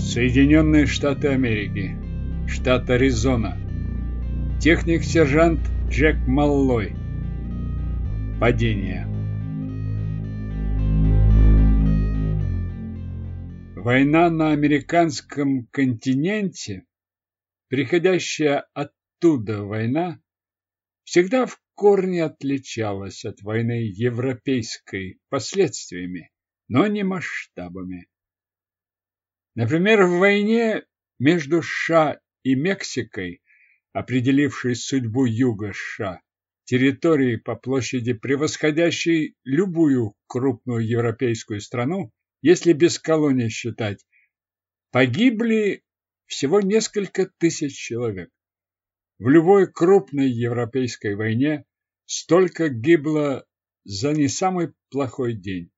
Соединенные Штаты Америки. Штат Аризона. Техник-сержант Джек Маллой. Падение. Война на американском континенте, приходящая оттуда война, всегда в корне отличалась от войны европейской последствиями, но не масштабами. Например, в войне между США и Мексикой, определившей судьбу юга США, территории по площади превосходящей любую крупную европейскую страну, если без колоний считать, погибли всего несколько тысяч человек. В любой крупной европейской войне столько гибло за не самый плохой день.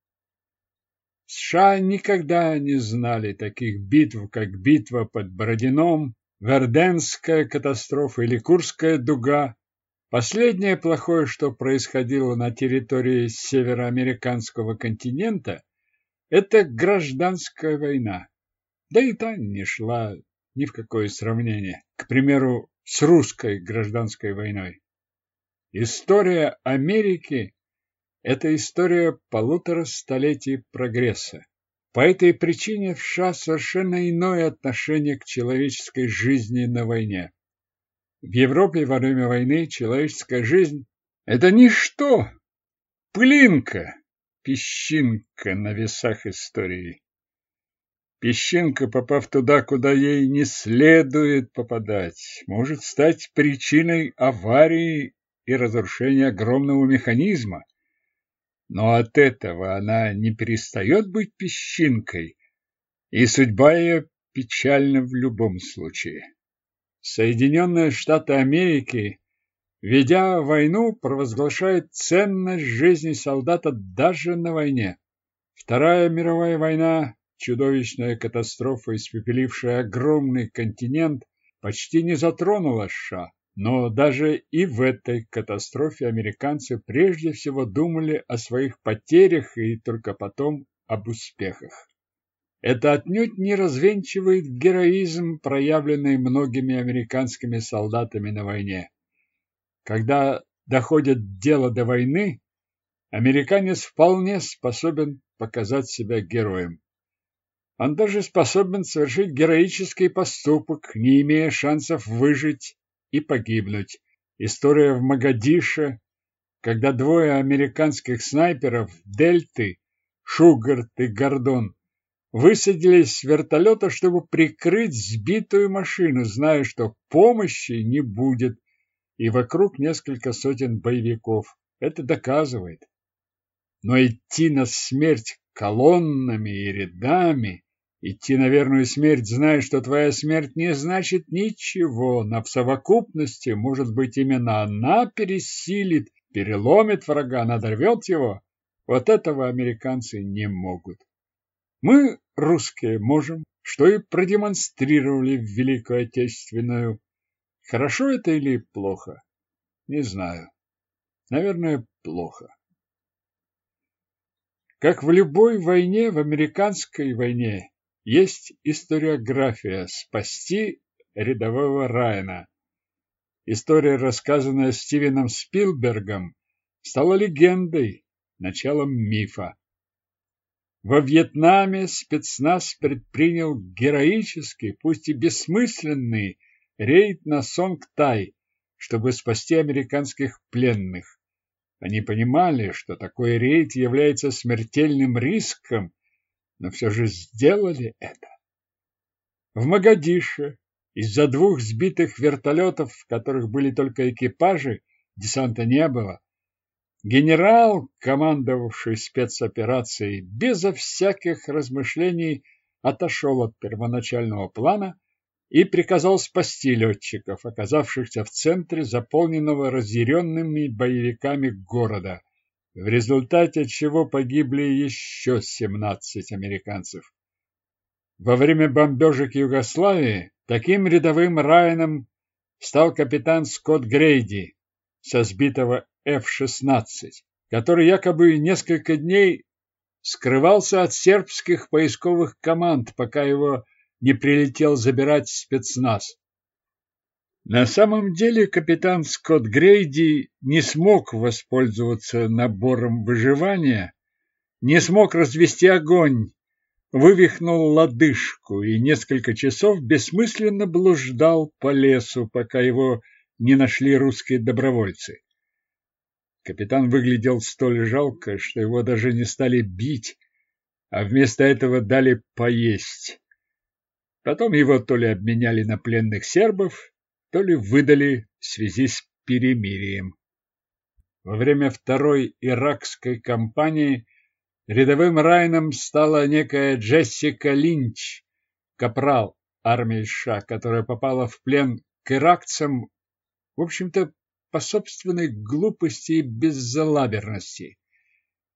США никогда не знали таких битв, как битва под Бородином, Верденская катастрофа или Курская дуга. Последнее плохое, что происходило на территории североамериканского континента, это гражданская война. Да и та не шла ни в какое сравнение, к примеру, с русской гражданской войной. История Америки это история полутора столетий прогресса. По этой причине в США совершенно иное отношение к человеческой жизни на войне. В Европе во время войны человеческая жизнь – это ничто, пылинка, песчинка на весах истории. Песчинка, попав туда, куда ей не следует попадать, может стать причиной аварии и разрушения огромного механизма. Но от этого она не перестает быть песчинкой, и судьба ее печальна в любом случае. Соединенные Штаты Америки, ведя войну, провозглашают ценность жизни солдата даже на войне. Вторая мировая война, чудовищная катастрофа, испепелившая огромный континент, почти не затронула США. Но даже и в этой катастрофе американцы прежде всего думали о своих потерях и только потом об успехах. Это отнюдь не развенчивает героизм, проявленный многими американскими солдатами на войне. Когда доходит дело до войны, американец вполне способен показать себя героем. Он даже способен совершить героический поступок, не имея шансов выжить и погибнуть. История в Магадише, когда двое американских снайперов Дельты, Шугарт и Гордон, высадились с вертолета, чтобы прикрыть сбитую машину, зная, что помощи не будет, и вокруг несколько сотен боевиков. Это доказывает. Но идти на смерть колоннами и рядами Идти на верную смерть, зная, что твоя смерть не значит ничего, но в совокупности, может быть, именно она пересилит, переломит врага, надорвет его. Вот этого американцы не могут. Мы, русские, можем, что и продемонстрировали в Великую Отечественную. Хорошо это или плохо? Не знаю. Наверное, плохо. Как в любой войне, в американской войне, есть историография «Спасти рядового Райана». История, рассказанная Стивеном Спилбергом, стала легендой, началом мифа. Во Вьетнаме спецназ предпринял героический, пусть и бессмысленный, рейд на Сонг-Тай, чтобы спасти американских пленных. Они понимали, что такой рейд является смертельным риском но все же сделали это. В Магадише из-за двух сбитых вертолетов, в которых были только экипажи, десанта не было, генерал, командовавший спецоперацией, безо всяких размышлений отошел от первоначального плана и приказал спасти летчиков, оказавшихся в центре заполненного разъяренными боевиками города – в результате чего погибли еще 17 американцев. Во время бомбежек Югославии таким рядовым Райаном стал капитан Скотт Грейди со сбитого F-16, который якобы несколько дней скрывался от сербских поисковых команд, пока его не прилетел забирать спецназ. На самом деле капитан Скотт Грейди не смог воспользоваться набором выживания, не смог развести огонь, вывихнул лодыжку и несколько часов бессмысленно блуждал по лесу, пока его не нашли русские добровольцы. Капитан выглядел столь жалко, что его даже не стали бить, а вместо этого дали поесть. Потом его то ли обменяли на пленных сербов, то ли выдали в связи с перемирием. Во время второй иракской кампании рядовым райном стала некая Джессика Линч, капрал армии США, которая попала в плен к иракцам, в общем-то, по собственной глупости и беззалаберности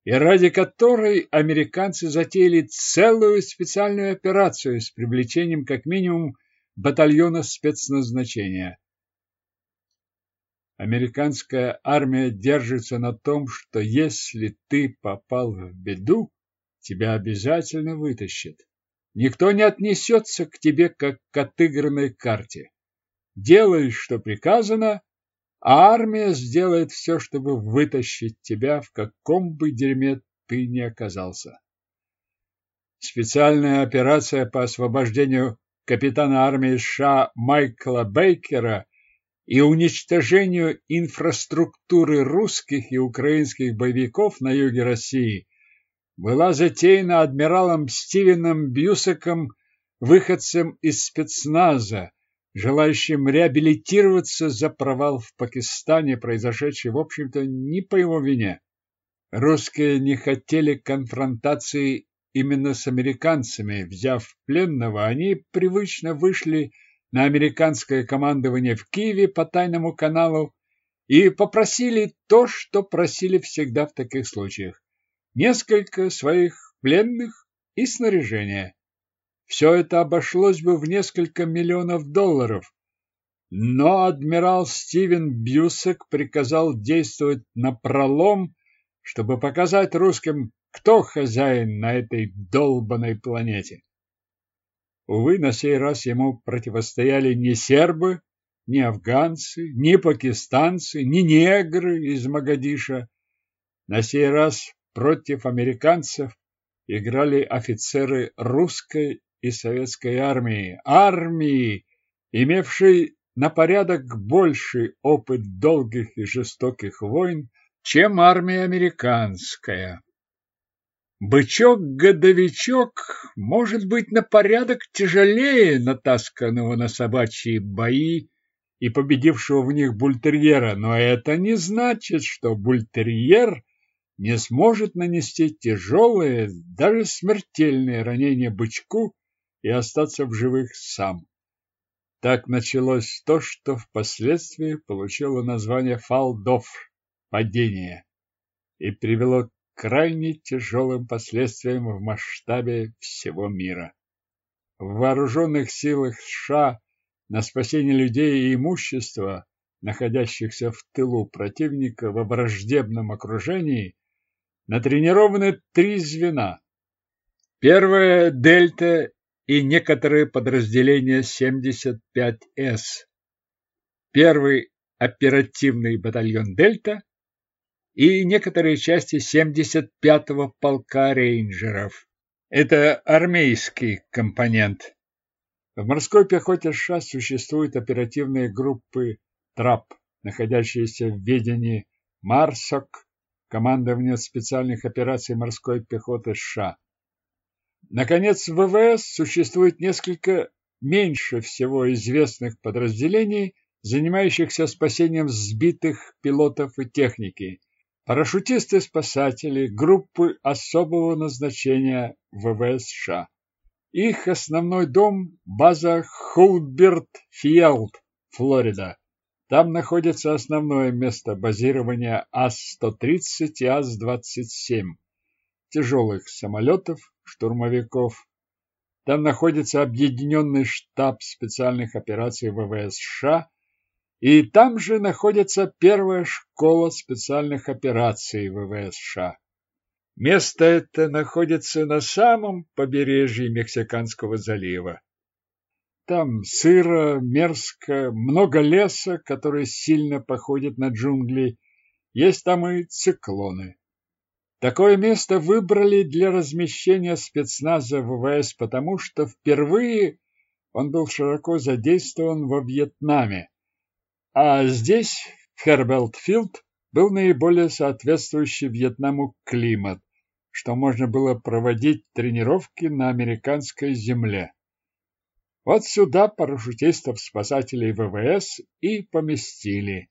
и ради которой американцы затеяли целую специальную операцию с привлечением как минимум батальона спецназначения. Американская армия держится на том, что если ты попал в беду, тебя обязательно вытащат. Никто не отнесется к тебе, как к отыгранной карте. Делай, что приказано, а армия сделает все, чтобы вытащить тебя, в каком бы дерьме ты ни оказался. Специальная операция по освобождению капитана армии США Майкла Бейкера и уничтожению инфраструктуры русских и украинских боевиков на юге России была затеяна адмиралом Стивеном Бьюсаком, выходцем из спецназа, желающим реабилитироваться за провал в Пакистане, произошедший, в общем-то, не по его вине. Русские не хотели конфронтации именно с американцами. Взяв пленного, они привычно вышли на американское командование в Киеве по тайному каналу и попросили то, что просили всегда в таких случаях. Несколько своих пленных и снаряжение. Все это обошлось бы в несколько миллионов долларов. Но адмирал Стивен Бьюсек приказал действовать на пролом, чтобы показать русским, кто хозяин на этой долбанной планете. Увы, на сей раз ему противостояли не сербы, не афганцы, не пакистанцы, не негры из Магадиша. На сей раз против американцев играли офицеры русской и советской армии, армии, имевшей на порядок больший опыт долгих и жестоких войн, чем армия американская. Бычок-годовичок может быть на порядок тяжелее натасканного на собачьи бои и победившего в них бультерьера, но это не значит, что бультерьер не сможет нанести тяжелые, даже смертельные ранения бычку и остаться в живых сам. Так началось то, что впоследствии получило название фалдов – падение, и привело крайне тяжелым последствиям в масштабе всего мира. В вооруженных силах США на спасение людей и имущества, находящихся в тылу противника во враждебном окружении, натренированы три звена. Первое – Дельта и некоторые подразделения 75С. Первый оперативный батальон «Дельта» и некоторые части 75-го полка рейнджеров. Это армейский компонент. В морской пехоте США существуют оперативные группы ТРАП, находящиеся в ведении МАРСОК, командования специальных операций морской пехоты США. Наконец, в ВВС существует несколько меньше всего известных подразделений, занимающихся спасением сбитых пилотов и техники. Парашютисты-спасатели, группы особого назначения ВВС США. Их основной дом – база Хулберт-Фиелд, Флорида. Там находится основное место базирования АС-130 и АС-27 тяжелых самолетов, штурмовиков. Там находится объединенный штаб специальных операций ВВС США, и там же находится первая школа специальных операций ВВС США. Место это находится на самом побережье Мексиканского залива. там сыро, мерзко, много леса, который сильно походит на джунгли. Есть там и циклоны. Такое место выбрали для размещения спецназа ВВС, потому что впервые он был широко задействован во Вьетнаме. А здесь, в был наиболее соответствующий Вьетнаму климат, что можно было проводить тренировки на американской земле. Вот сюда парашютистов-спасателей ВВС и поместили,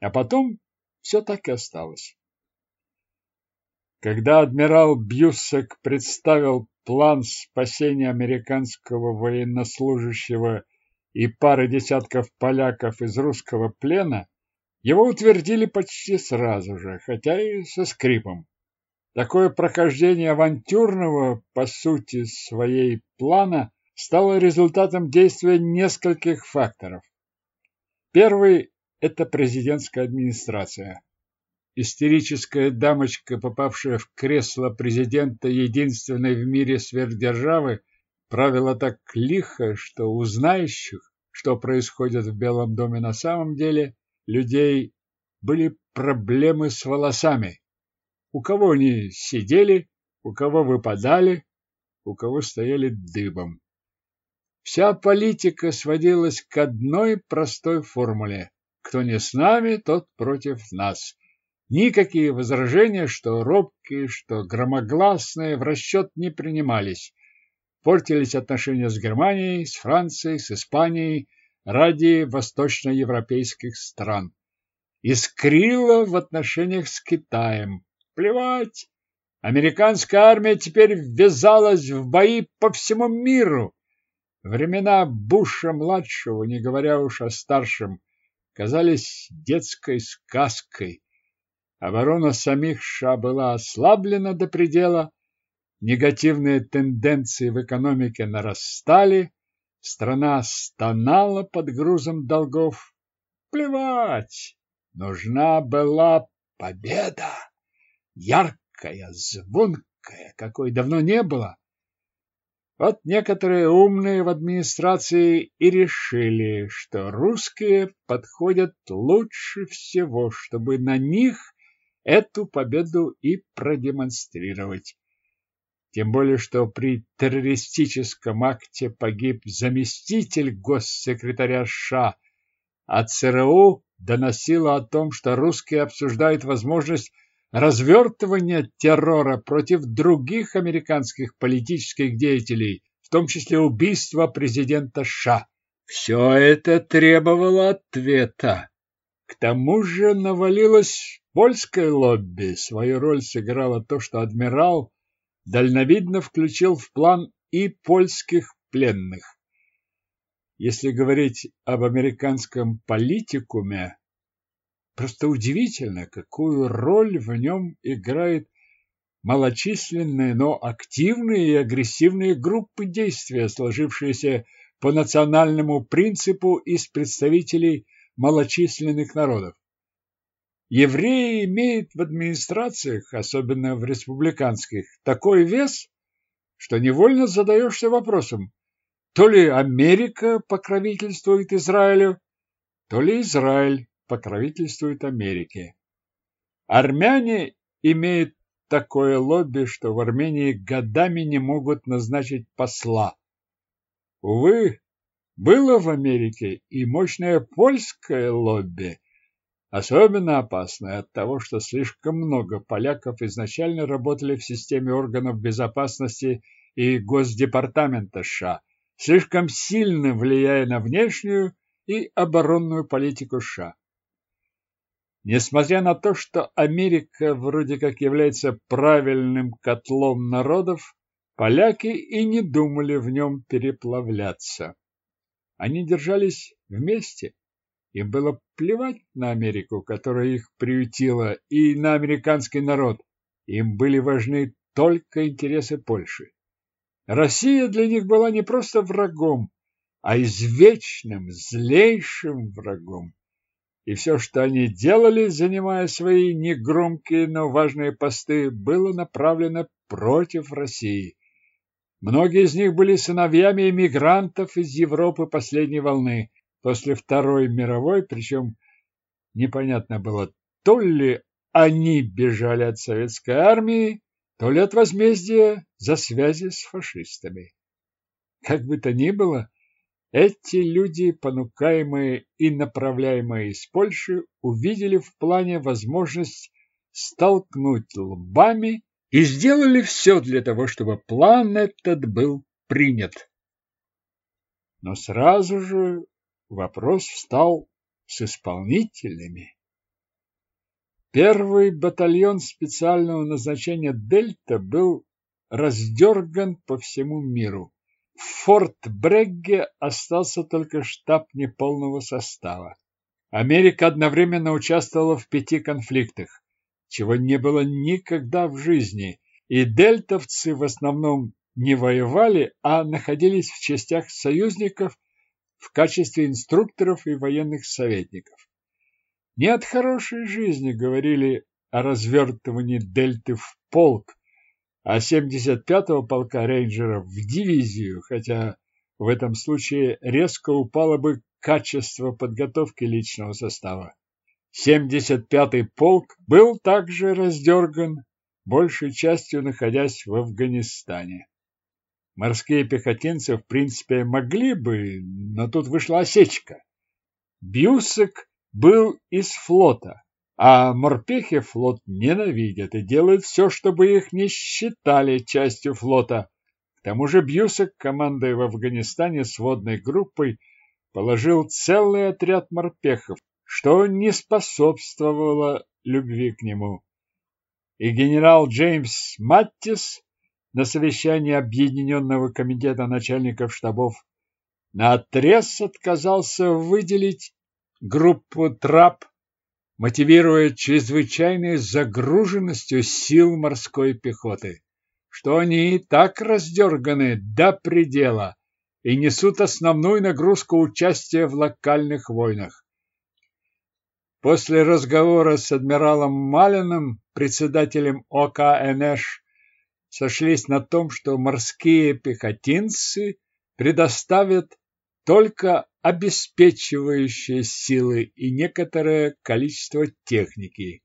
а потом все так и осталось. Когда адмирал Бьюсек представил план спасения американского военнослужащего и пары десятков поляков из русского плена, его утвердили почти сразу же, хотя и со скрипом. Такое прохождение авантюрного, по сути своей, плана стало результатом действия нескольких факторов. Первый – это президентская администрация. Истерическая дамочка, попавшая в кресло президента единственной в мире сверхдержавы, правила так лихо, что у знающих, что происходит в Белом доме на самом деле, людей были проблемы с волосами. У кого они сидели, у кого выпадали, у кого стояли дыбом. Вся политика сводилась к одной простой формуле. Кто не с нами, тот против нас. Никакие возражения, что робкие, что громогласные, в расчет не принимались. Портились отношения с Германией, с Францией, с Испанией ради восточноевропейских стран. Искрило в отношениях с Китаем. Плевать! Американская армия теперь ввязалась в бои по всему миру. Времена Буша-младшего, не говоря уж о старшем, казались детской сказкой. Оборона самих США была ослаблена до предела, негативные тенденции в экономике нарастали, страна стонала под грузом долгов. Плевать! Нужна была победа! Яркая, звонкая, какой давно не было. Вот некоторые умные в администрации и решили, что русские подходят лучше всего, чтобы на них эту победу и продемонстрировать. Тем более, что при террористическом акте погиб заместитель госсекретаря США, а ЦРУ доносило о том, что русские обсуждают возможность развертывания террора против других американских политических деятелей, в том числе убийства президента США. Все это требовало ответа. К тому же навалилось польское лобби. Свою роль сыграло то, что адмирал дальновидно включил в план и польских пленных. Если говорить об американском политикуме, Просто удивительно, какую роль в нем играют малочисленные, но активные и агрессивные группы действия, сложившиеся по национальному принципу из представителей малочисленных народов. Евреи имеют в администрациях, особенно в республиканских, такой вес, что невольно задаешься вопросом, то ли Америка покровительствует Израилю, то ли Израиль покровительствует Америке. Армяне имеют такое лобби, что в Армении годами не могут назначить посла. Увы, было в Америке и мощное польское лобби, особенно опасное от того, что слишком много поляков изначально работали в системе органов безопасности и Госдепартамента США, слишком сильно влияя на внешнюю и оборонную политику США. Несмотря на то, что Америка вроде как является правильным котлом народов, поляки и не думали в нем переплавляться. Они держались вместе. Им было плевать на Америку, которая их приютила, и на американский народ. Им были важны только интересы Польши. Россия для них была не просто врагом, а извечным, злейшим врагом и все, что они делали, занимая свои негромкие, но важные посты, было направлено против России. Многие из них были сыновьями эмигрантов из Европы последней волны после Второй мировой, причем непонятно было, то ли они бежали от советской армии, то ли от возмездия за связи с фашистами. Как бы то ни было, эти люди, понукаемые и направляемые из Польши, увидели в плане возможность столкнуть лбами и сделали все для того, чтобы план этот был принят. Но сразу же вопрос встал с исполнительными. Первый батальон специального назначения «Дельта» был раздерган по всему миру. В Форт Брегге остался только штаб неполного состава. Америка одновременно участвовала в пяти конфликтах чего не было никогда в жизни, и дельтовцы в основном не воевали, а находились в частях союзников в качестве инструкторов и военных советников. Не от хорошей жизни говорили о развертывании дельты в полк, а 75-го полка рейнджеров в дивизию, хотя в этом случае резко упало бы качество подготовки личного состава. 75-й полк был также раздерган, большей частью находясь в Афганистане. Морские пехотинцы, в принципе, могли бы, но тут вышла осечка. Бьюсек был из флота, а морпехи флот ненавидят и делают все, чтобы их не считали частью флота. К тому же Бьюсек, командуя в Афганистане с водной группой, положил целый отряд морпехов, что не способствовало любви к нему. И генерал Джеймс Маттис на совещании Объединенного комитета начальников штабов наотрез отказался выделить группу трап, мотивируя чрезвычайной загруженностью сил морской пехоты, что они и так раздерганы до предела и несут основную нагрузку участия в локальных войнах. После разговора с адмиралом Малиным, председателем ОК НШ, сошлись на том, что морские пехотинцы предоставят только обеспечивающие силы и некоторое количество техники.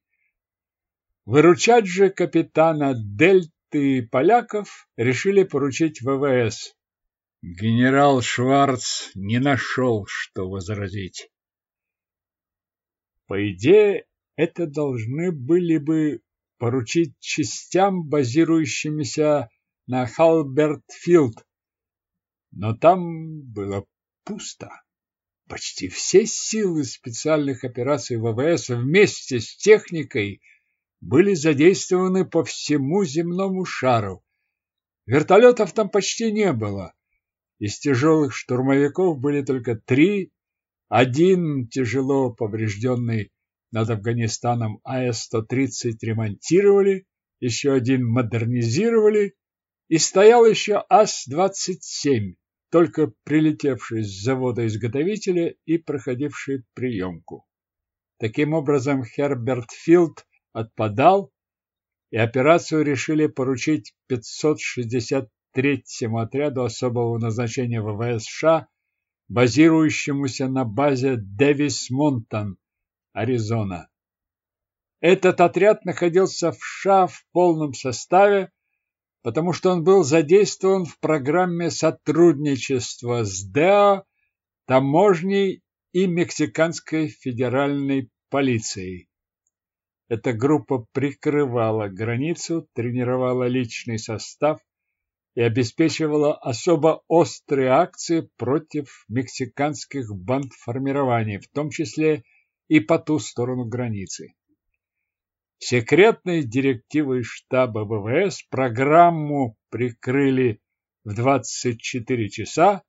Выручать же капитана Дельты и поляков решили поручить ВВС. Генерал Шварц не нашел, что возразить. По идее, это должны были бы поручить частям, базирующимися на Халбертфилд. Но там было пусто. Почти все силы специальных операций ВВС вместе с техникой были задействованы по всему земному шару. Вертолетов там почти не было. Из тяжелых штурмовиков были только три один тяжело поврежденный над Афганистаном АС-130 ремонтировали, еще один модернизировали, и стоял еще АС-27, только прилетевший с завода-изготовителя и проходивший приемку. Таким образом, Херберт Филд отпадал, и операцию решили поручить 563-му отряду особого назначения ВВС США базирующемуся на базе Дэвис-Монтан, Аризона. Этот отряд находился в США в полном составе, потому что он был задействован в программе сотрудничества с ДЭО, таможней и Мексиканской федеральной полицией. Эта группа прикрывала границу, тренировала личный состав, и обеспечивала особо острые акции против мексиканских бандформирований, в том числе и по ту сторону границы. Секретной директивой штаба ВВС программу прикрыли в 24 часа,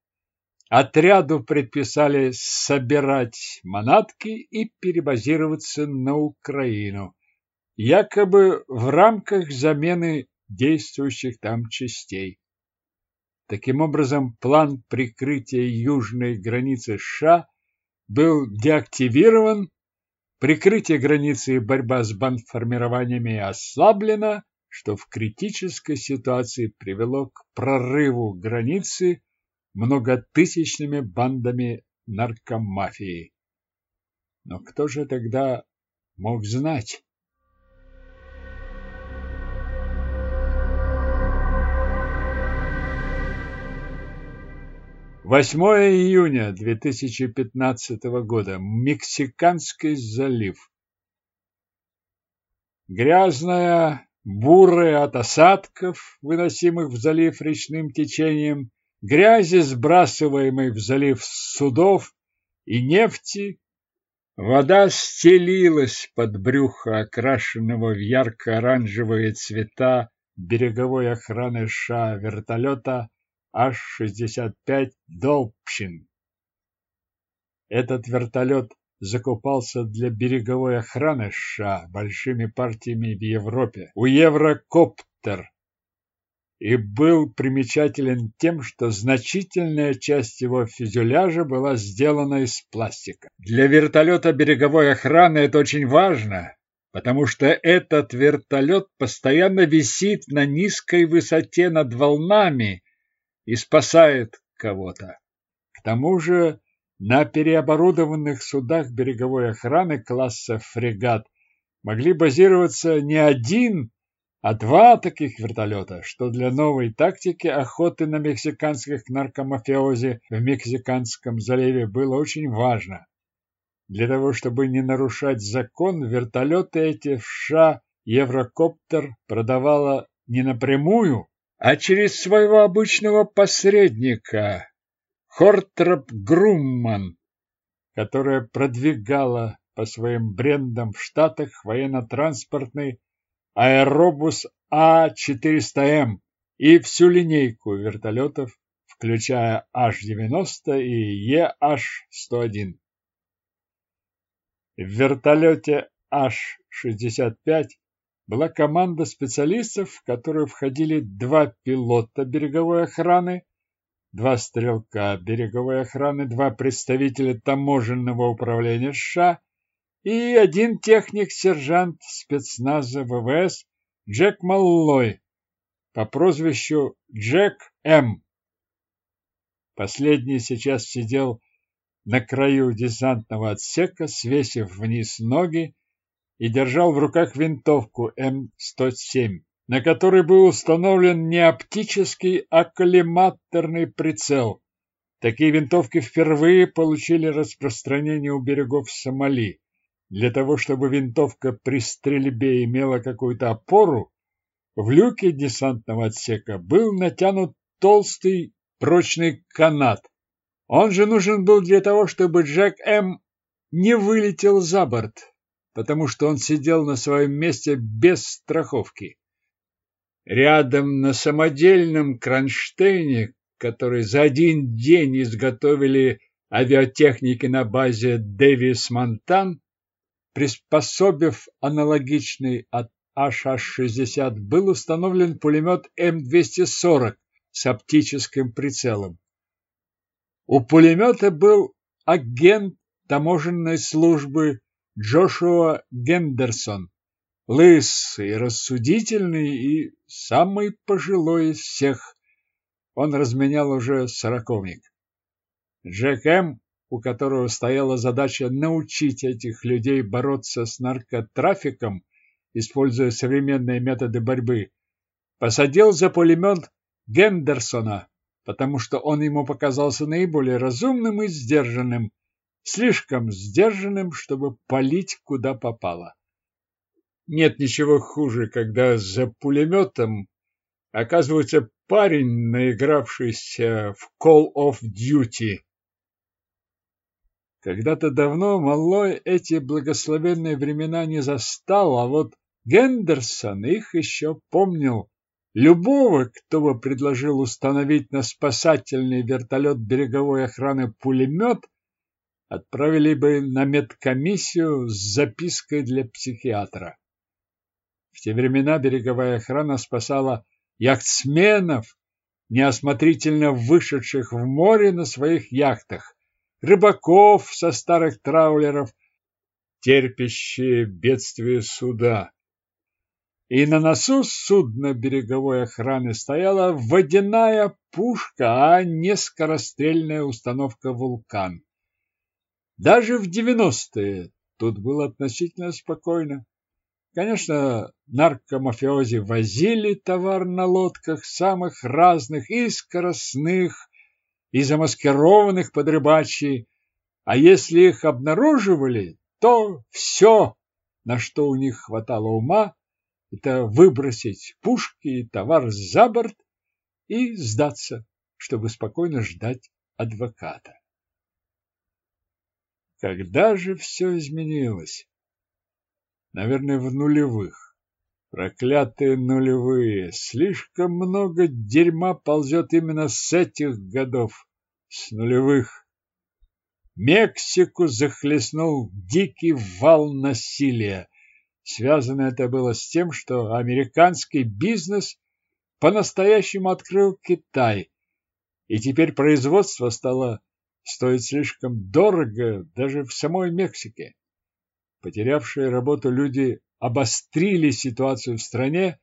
отряду предписали собирать манатки и перебазироваться на Украину, якобы в рамках замены действующих там частей. Таким образом, план прикрытия южной границы США был деактивирован, прикрытие границы и борьба с бандформированиями ослаблено, что в критической ситуации привело к прорыву границы многотысячными бандами наркомафии. Но кто же тогда мог знать? Восьмое июня 2015 года. Мексиканский залив. Грязная, бурая от осадков, выносимых в залив речным течением, грязи, сбрасываемой в залив судов и нефти, вода стелилась под брюхо окрашенного в ярко-оранжевые цвета береговой охраны США вертолета Аш-65 Долпчин. Этот вертолет закупался для береговой охраны США большими партиями в Европе у Еврокоптер и был примечателен тем, что значительная часть его фюзеляжа была сделана из пластика. Для вертолета береговой охраны это очень важно, потому что этот вертолет постоянно висит на низкой высоте над волнами и спасает кого-то. К тому же на переоборудованных судах береговой охраны класса фрегат могли базироваться не один, а два таких вертолета, что для новой тактики охоты на мексиканских наркомафиози в Мексиканском заливе было очень важно. Для того, чтобы не нарушать закон, вертолеты эти в США Еврокоптер продавала не напрямую, а через своего обычного посредника Хортроп Грумман, которая продвигала по своим брендам в Штатах военно-транспортный аэробус А-400М и всю линейку вертолетов, включая H-90 и EH-101. В вертолете H-65 была команда специалистов, в которую входили два пилота береговой охраны, два стрелка береговой охраны, два представителя таможенного управления США и один техник-сержант спецназа ВВС Джек Маллой по прозвищу Джек М. Последний сейчас сидел на краю десантного отсека, свесив вниз ноги и держал в руках винтовку М-107 на которой был установлен не оптический, а коллиматорный прицел. Такие винтовки впервые получили распространение у берегов Сомали. Для того, чтобы винтовка при стрельбе имела какую-то опору, в люке десантного отсека был натянут толстый прочный канат. Он же нужен был для того, чтобы Джек М. не вылетел за борт, потому что он сидел на своем месте без страховки. Рядом на самодельном кронштейне, который за один день изготовили авиатехники на базе Дэвис Монтан, приспособив аналогичный от HH-60, был установлен пулемет М240 с оптическим прицелом. У пулемета был агент таможенной службы Джошуа Гендерсон, лысый, рассудительный и самый пожилой из всех. Он разменял уже сороковник. Джек М., у которого стояла задача научить этих людей бороться с наркотрафиком, используя современные методы борьбы, посадил за пулемет Гендерсона, потому что он ему показался наиболее разумным и сдержанным, слишком сдержанным, чтобы палить куда попало. Нет ничего хуже, когда за пулеметом оказывается парень, наигравшийся в Call of Duty. Когда-то давно Маллой эти благословенные времена не застал, а вот Гендерсон их еще помнил. Любого, кто бы предложил установить на спасательный вертолет береговой охраны пулемет, отправили бы на медкомиссию с запиской для психиатра. В те времена береговая охрана спасала яхтсменов, неосмотрительно вышедших в море на своих яхтах, рыбаков со старых траулеров, терпящие бедствие суда. и на носу судна береговой охраны стояла водяная пушка, а не скорострельная установка «Вулкан». Даже в девяностые тут было относительно спокойно. Конечно, наркомафиози возили товар на лодках самых разных и скоростных, и замаскированных под рыбачьи, а если их обнаруживали, то все, на что у них хватало ума, это выбросить пушки и товар за борт и сдаться, чтобы спокойно ждать адвоката. Когда же все изменилось? Наверное, в нулевых. Проклятые нулевые. Слишком много дерьма ползет именно с этих годов, с нулевых. Мексику захлестнул дикий вал насилия. Связано это было с тем, что американский бизнес по-настоящему открыл Китай, и теперь производство стало стоить слишком дорого даже в самой Мексике. Потерявшие работу люди обострили ситуацию в стране,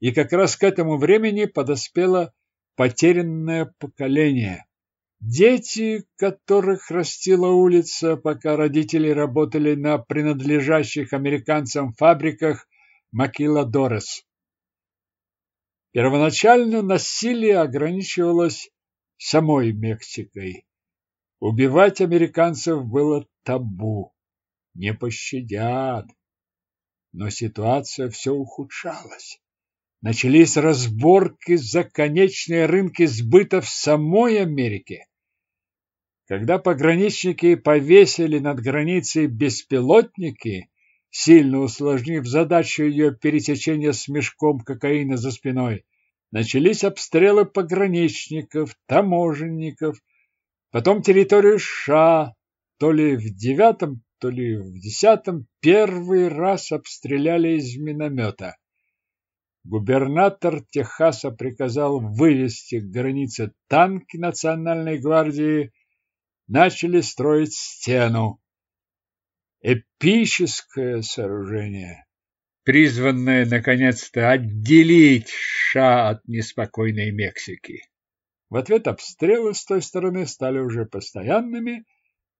и как раз к этому времени подоспело потерянное поколение. Дети, которых растила улица, пока родители работали на принадлежащих американцам фабриках Макила Дорес. Первоначально насилие ограничивалось самой Мексикой. Убивать американцев было табу. Не пощадят. Но ситуация все ухудшалась. Начались разборки за конечные рынки сбыта в самой Америке. Когда пограничники повесили над границей беспилотники, сильно усложнив задачу ее пересечения с мешком кокаина за спиной, начались обстрелы пограничников, таможенников, потом территорию США, то ли в девятом, то ли в десятом первый раз обстреляли из миномета. Губернатор Техаса приказал вывести к границе танки Национальной гвардии, начали строить стену. Эпическое сооружение, призванное наконец-то отделить США от неспокойной Мексики. В ответ обстрелы с той стороны стали уже постоянными,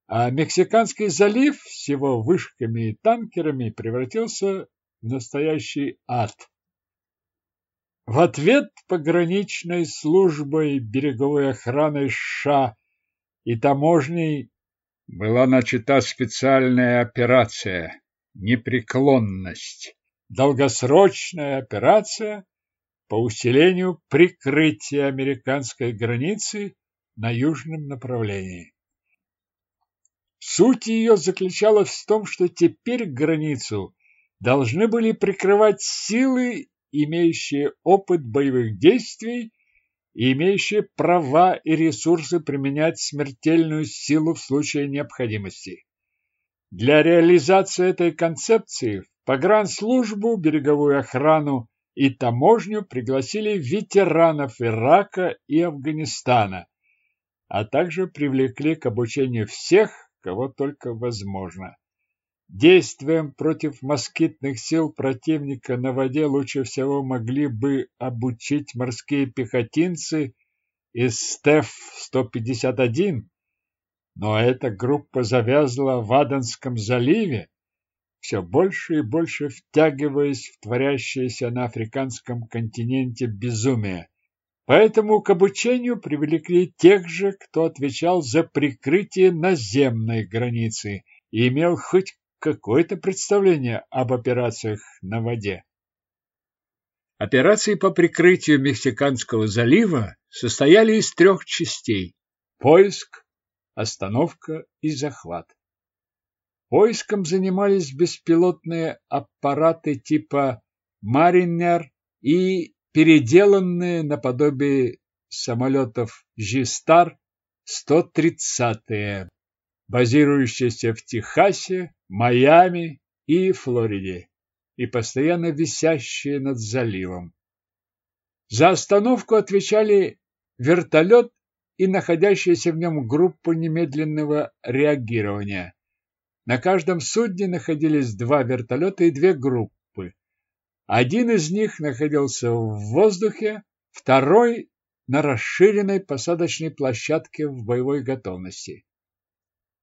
а Мексиканский залив с его вышками и танкерами превратился в настоящий ад. В ответ пограничной службой береговой охраны США и таможней была начата специальная операция «Непреклонность», долгосрочная операция по усилению прикрытия американской границы на южном направлении. Суть ее заключалась в том, что теперь границу должны были прикрывать силы имеющие опыт боевых действий и имеющие права и ресурсы применять смертельную силу в случае необходимости. Для реализации этой концепции в погранслужбу, береговую охрану и таможню пригласили ветеранов Ирака и Афганистана, а также привлекли к обучению всех, кого только возможно. Действием против москитных сил противника на воде лучше всего могли бы обучить морские пехотинцы из СТЭФ-151, но эта группа завязла в Аденском заливе, все больше и больше втягиваясь в творящееся на африканском континенте безумие. Поэтому к обучению привлекли тех же, кто отвечал за прикрытие наземной границы и имел хоть какое-то представление об операциях на воде. Операции по прикрытию Мексиканского залива состояли из трех частей – поиск, остановка и захват. Поиском занимались беспилотные аппараты типа «Маринер» и переделанные наподобие самолетов «Жистар» 130-е, базирующиеся в Техасе, Майами и Флориде и постоянно висящие над заливом. За остановку отвечали вертолет и находящаяся в нем группа немедленного реагирования. На каждом судне находились два вертолета и две группы. Один из них находился в воздухе, второй на расширенной посадочной площадке в боевой готовности.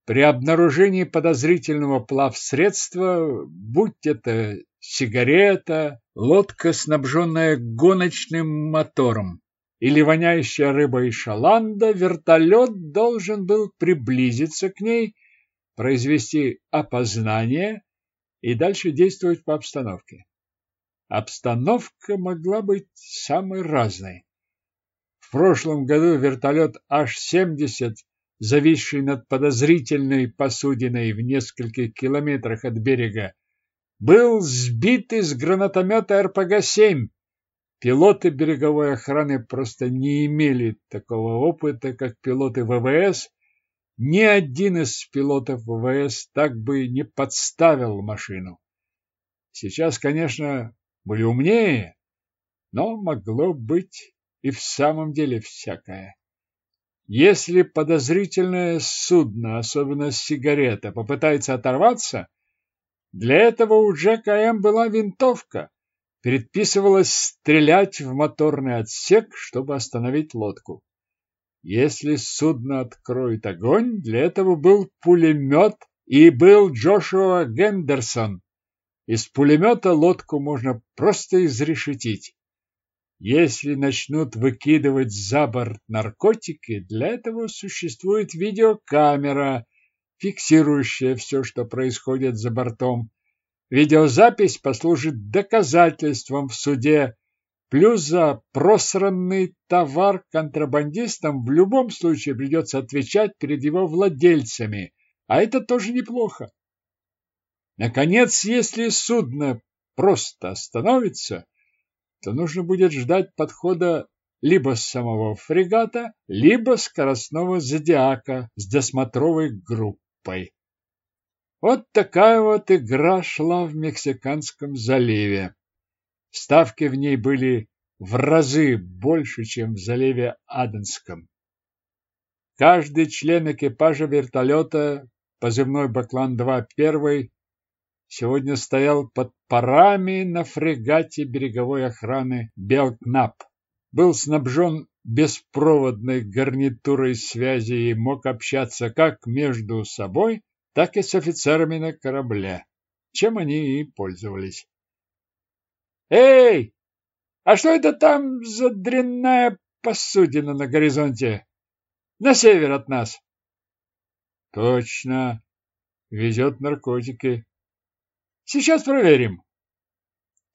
При обнаружении подозрительного плавсредства, будь это сигарета, лодка, снабженная гоночным мотором, или воняющая рыбой шаланда, вертолет должен был приблизиться к ней, произвести опознание и дальше действовать по обстановке. Обстановка могла быть самой разной. В прошлом году вертолет H-70, зависший над подозрительной посудиной в нескольких километрах от берега, был сбит из гранатомета РПГ-7. Пилоты береговой охраны просто не имели такого опыта, как пилоты ВВС. Ни один из пилотов ВВС так бы не подставил машину. Сейчас, конечно, были умнее, но могло быть и в самом деле всякое. Если подозрительное судно, особенно сигарета, попытается оторваться, для этого у ЖКМ была винтовка. Предписывалось стрелять в моторный отсек, чтобы остановить лодку. Если судно откроет огонь, для этого был пулемет и был Джошуа Гендерсон, из пулемета лодку можно просто изрешетить. Если начнут выкидывать за борт наркотики, для этого существует видеокамера, фиксирующая все, что происходит за бортом. Видеозапись послужит доказательством в суде, плюс за просранный товар контрабандистам в любом случае придется отвечать перед его владельцами, а это тоже неплохо. Наконец, если судно просто остановится, то нужно будет ждать подхода либо самого фрегата, либо скоростного зодиака с досмотровой группой. Вот такая вот игра шла в Мексиканском заливе. Ставки в ней были в разы больше, чем в заливе Аденском. Каждый член экипажа вертолета, позывной Баклан-2 первый, сегодня стоял под парами на фрегате береговой охраны Белкнап. Был снабжен беспроводной гарнитурой связи и мог общаться как между собой, так и с офицерами на корабле, чем они и пользовались. «Эй, а что это там за дрянная посудина на горизонте? На север от нас?» «Точно, везет наркотики», Сейчас проверим.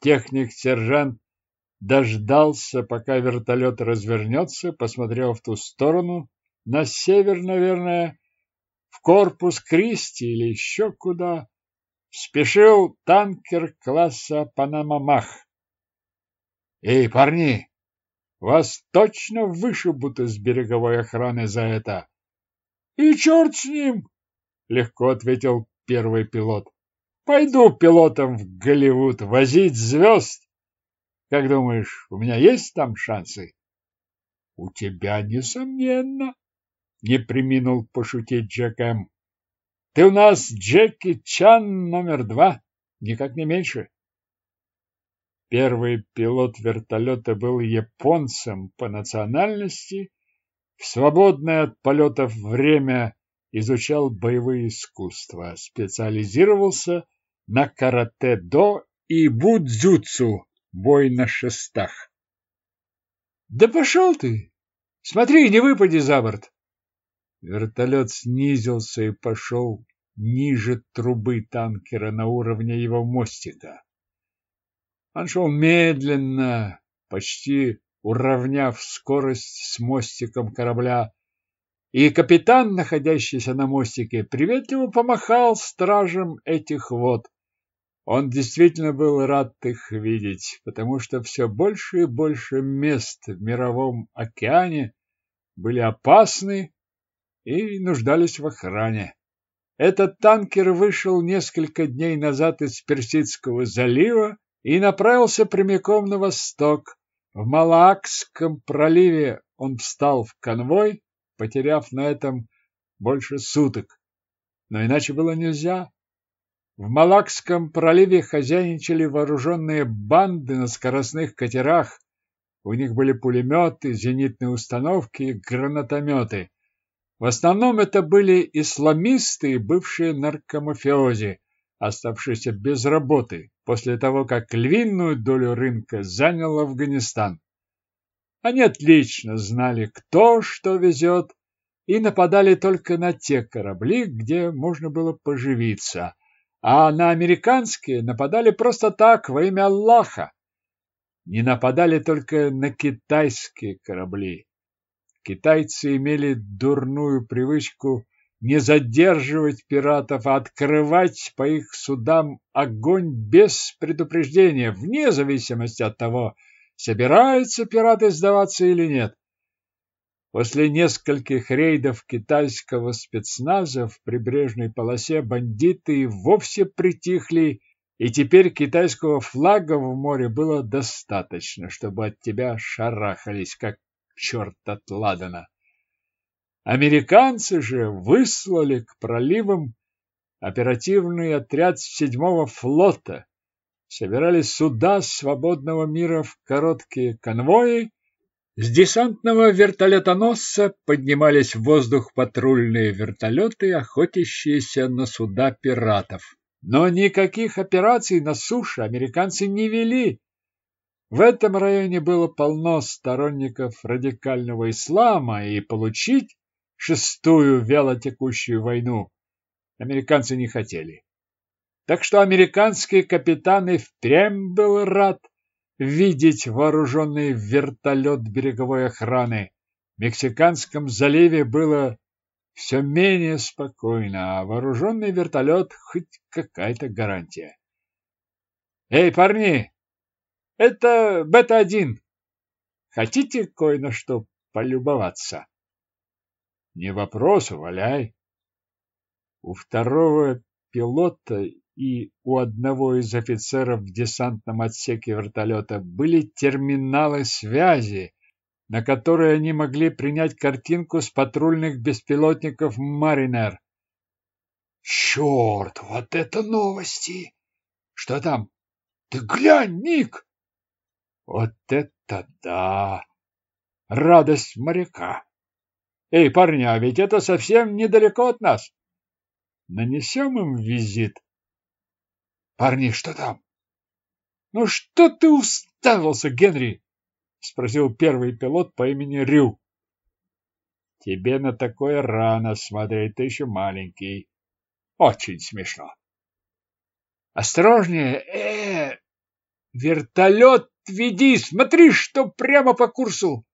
Техник-сержант дождался, пока вертолет развернется, посмотрел в ту сторону, на север, наверное, в корпус Кристи или еще куда. Спешил танкер класса Панама-Мах. Эй, парни, вас точно вышибут из береговой охраны за это. И черт с ним, легко ответил первый пилот. Пойду пилотом в Голливуд возить звезд. Как думаешь, у меня есть там шансы? У тебя, несомненно, не приминул пошутить Джек М. Ты у нас Джеки Чан номер два, никак не меньше. Первый пилот вертолета был японцем по национальности. В свободное от полетов время изучал боевые искусства, специализировался на каратэ-до и будзюцу, бой на шестах. Да пошел ты! Смотри, не выпади за борт! Вертолет снизился и пошел ниже трубы танкера на уровне его мостика. Он шел медленно, почти уравняв скорость с мостиком корабля, и капитан, находящийся на мостике, приветливо помахал стражам этих вод. Он действительно был рад их видеть, потому что все больше и больше мест в мировом океане были опасны и нуждались в охране. Этот танкер вышел несколько дней назад из Персидского залива и направился прямиком на восток. В Малаакском проливе он встал в конвой, потеряв на этом больше суток. Но иначе было нельзя. В Малакском проливе хозяйничали вооруженные банды на скоростных катерах. У них были пулеметы, зенитные установки и гранатометы. В основном это были исламисты и бывшие наркомафиози, оставшиеся без работы после того, как львиную долю рынка занял Афганистан. Они отлично знали, кто что везет, и нападали только на те корабли, где можно было поживиться, а на американские нападали просто так, во имя Аллаха. Не нападали только на китайские корабли. Китайцы имели дурную привычку не задерживать пиратов, а открывать по их судам огонь без предупреждения, вне зависимости от того, собираются пираты сдаваться или нет. После нескольких рейдов китайского спецназа в прибрежной полосе бандиты вовсе притихли, и теперь китайского флага в море было достаточно, чтобы от тебя шарахались, как черт от ладана. Американцы же выслали к проливам оперативный отряд седьмого флота, собирали суда свободного мира в короткие конвои, с десантного вертолетоносца поднимались в воздух патрульные вертолеты, охотящиеся на суда пиратов. Но никаких операций на суше американцы не вели. В этом районе было полно сторонников радикального ислама, и получить шестую вялотекущую войну американцы не хотели. Так что американский капитан и впрямь был рад видеть вооруженный вертолет береговой охраны. В Мексиканском заливе было все менее спокойно, а вооруженный вертолет хоть какая-то гарантия. Эй, парни, это Бета-1. Хотите кое на что полюбоваться? Не вопрос, валяй. У второго пилота и у одного из офицеров в десантном отсеке вертолета были терминалы связи, на которые они могли принять картинку с патрульных беспилотников «Маринер». «Черт, вот это новости! Что там? Ты глянь, Ник!» «Вот это да! Радость моряка!» «Эй, парня, ведь это совсем недалеко от нас!» «Нанесем им визит?» Парни, что там? Ну что ты уставился, Генри? Спросил первый пилот по имени Рю. Тебе на такое рано смотреть, ты еще маленький. Очень смешно. Осторожнее, э, -э вертолет веди, смотри, что прямо по курсу.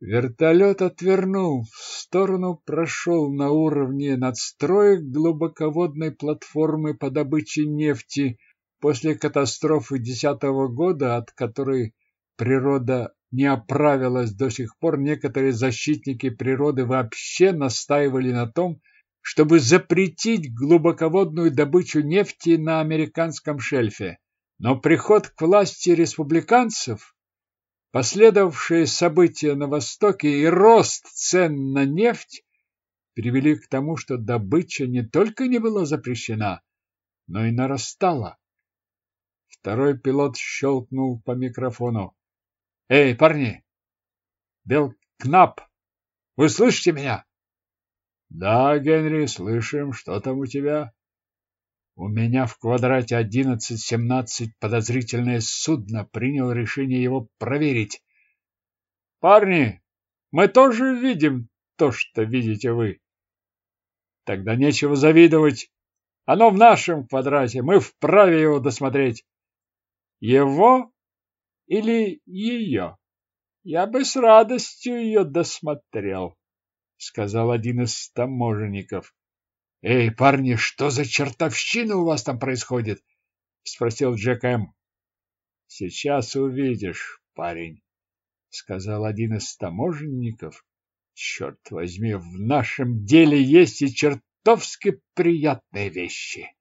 Вертолет отвернул, в сторону прошел на уровне надстроек глубоководной платформы по добыче нефти после катастрофы десятого года, от которой природа не оправилась до сих пор. Некоторые защитники природы вообще настаивали на том, чтобы запретить глубоководную добычу нефти на американском шельфе. Но приход к власти республиканцев Последовавшие события на Востоке и рост цен на нефть привели к тому, что добыча не только не была запрещена, но и нарастала. Второй пилот щелкнул по микрофону. «Эй, парни! Белкнап, вы слышите меня?» «Да, Генри, слышим. Что там у тебя?» У меня в квадрате 11-17 подозрительное судно. Принял решение его проверить. Парни, мы тоже видим то, что видите вы. Тогда нечего завидовать. Оно в нашем квадрате. Мы вправе его досмотреть. Его или ее? Я бы с радостью ее досмотрел, сказал один из таможенников. «Эй, парни, что за чертовщина у вас там происходит?» — спросил Джек М. «Сейчас увидишь, парень», — сказал один из таможенников. «Черт возьми, в нашем деле есть и чертовски приятные вещи».